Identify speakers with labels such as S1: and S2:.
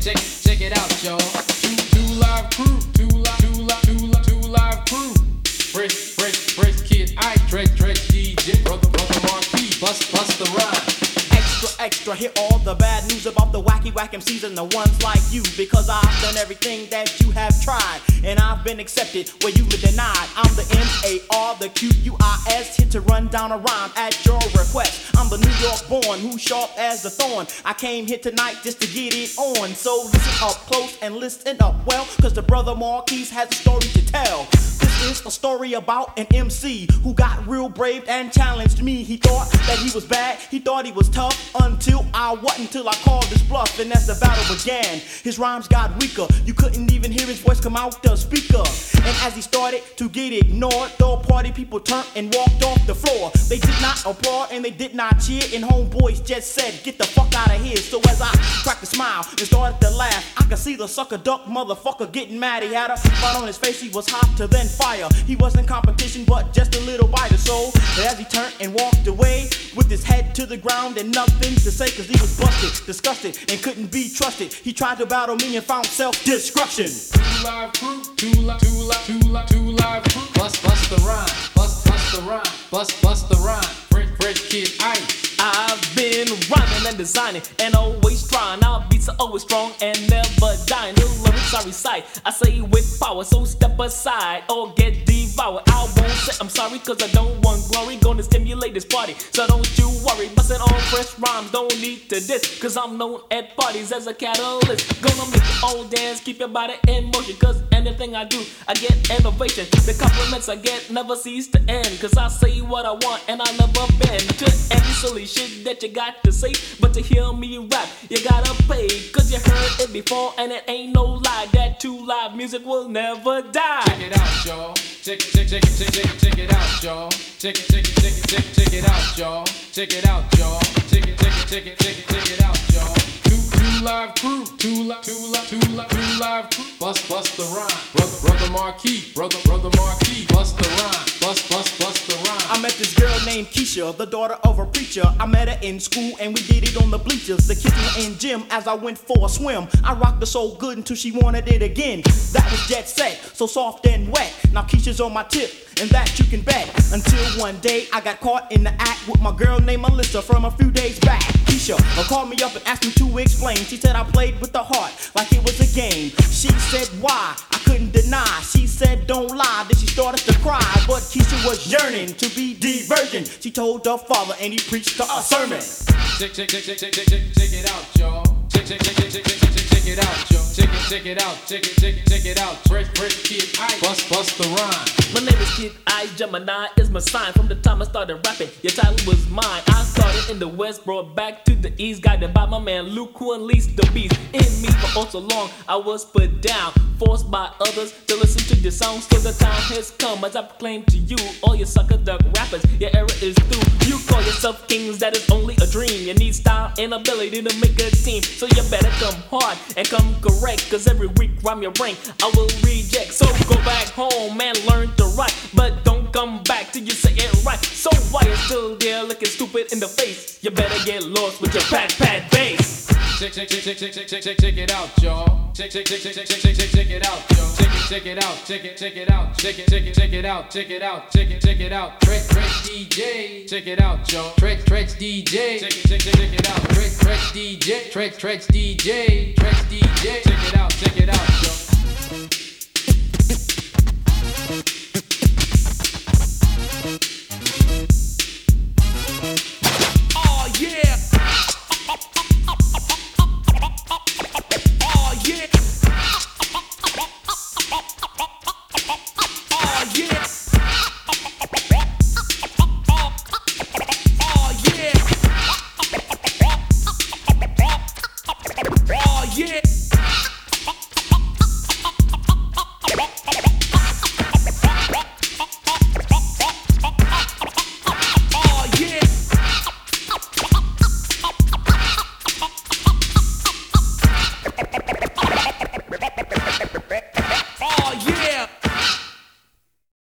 S1: check, it out, y'all. Two, two live crew, live, crew. Fresh, fresh, fresh kid, DJ, brother, brother bust.
S2: Extra, extra, hit all the bad MCs and the ones like you. Because I've done everything that you have tried. And I've been accepted where you've been denied. I'm the M-A-R, the Q-U-I-S. Here to run down a rhyme at your request. I'm the New York born, who's sharp as the thorn. I came here tonight just to get it on. So listen up close and listen up well. Cause the brother Marquis has a story to tell. A story about an MC who got real brave and challenged me. He thought that he was bad, he thought he was tough until I wasn't, until I called his bluff, and as the battle began. His rhymes got weaker, you couldn't even hear his voice come out the speaker. And as he started to get ignored, the party people turned and walked off the floor. They did not applaud and they did not cheer, and homeboys just said, Get the fuck out of here. So as I cracked a smile and started to laugh, I could see the sucker duck motherfucker getting mad. He had a spot on his face, he was hot to then fire. He wasn't competition, but just a little biter. So as he turned and walked away with his head to the ground and nothing to say, cause he was busted, disgusted, and couldn't be trusted. He tried to battle me and found self destruction.
S1: Two live crew, two live, two live, two live, two live crew. Bust, bust the rhyme, bust, bust the rhyme, bust, bust the rhyme. Fresh, fresh kid, ice.
S3: I've been rhyming and designing and always trying. Our beats are always strong and never dying. The lyrics I recite, I say with power. So step aside or get devoured. I won't say I'm sorry cause I don't want glory. Gonna stimulate this party, so don't you worry. Bustin' on fresh rhymes, don't need to diss. Cause I'm known at parties as a catalyst. Gonna make you all dance, keep your body in motion. Cause anything I do, I get innovation. The compliments I get never cease to end. Cause I say what I want and I never bend to any silly shit that you got to say. But to hear me rap, you gotta pay. Cause you heard it before and it ain't no lie. That two live music will never die.
S1: Check it out, y'all. Check check, check check, check, check it out, y'all. Check it, check it, check it, check, check it out, y'all. Check it out, y'all. Check it, check it, check it, check it, check it out, y'all. Two, live crew, two live, two live, two live, two live crew. Bust, bust the rhyme, brother, brother Marquis, brother, brother Marquis. Bust the rhyme, bust, bust, bust the rhyme.
S2: I met this girl named Keisha, the daughter of a preacher. I met her in school and we did it on the bleachers. The kitchen and gym as I went for a swim. I rocked her so good until she wanted it again. That was jet set, so soft and wet. Now Keisha's on my tip, and that you can bet. Until one day I got caught in the act with my girl named Melissa from a few days back. Keisha uh, called me up and asked me to explain. She said I played with the heart like it was a game. She said why, I couldn't deny. She said don't lie, then she started to cry. But Keisha was yearning to be virgin. She told her father and he preached her a sermon.
S1: Check, check, check, check, check, check, check, check it out, y'all. Check, check, check, check, check, check, check, check it out, y'all. Check it, check it out, check it, check it, check it out. Fresh, fresh kid, ice. Bust, bust the rhyme.
S3: My name is Kid Ice Gemini is my sign. From the time I started rapping, your title was mine. I started in the west, brought back to the east, guided by my man Luke, who unleashed the beast in me for all so long. I was put down, forced by others to listen to your songs. Till the time has come, as I proclaim to you, all you sucker duck rappers, your era is through. You call yourself kings, that is only a dream. You need style and ability to make a team, so you better come hard and come correct. Cause every week rhyme your rank, I will reject. So go back home and learn to write, but don't come back till you say it right. So why you still there looking stupid in the face? You better get lost with your pat pat.
S1: Check, check, check, check, check, check, check, check, check it out, y'all. Check, check, check, check, check, check, check, check, check it out, y'all. Check it, out, check it, check it out, check it, check it, check it out, check it out, check it, check it out. Trex, Trex DJ, check it out, y'all. Trex, Trex DJ, check it, check it, out. Trex, Trex DJ, Trex, Trex DJ, Trex DJ, check it out, check it out, y'all.